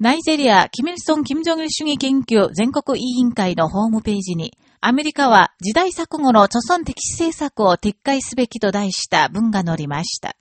ナイジェリア、キミルソン・キム・ジョンル主義研究全国委員会のホームページに、アメリカは時代錯誤の著存的政策を撤回すべきと題した文が載りました。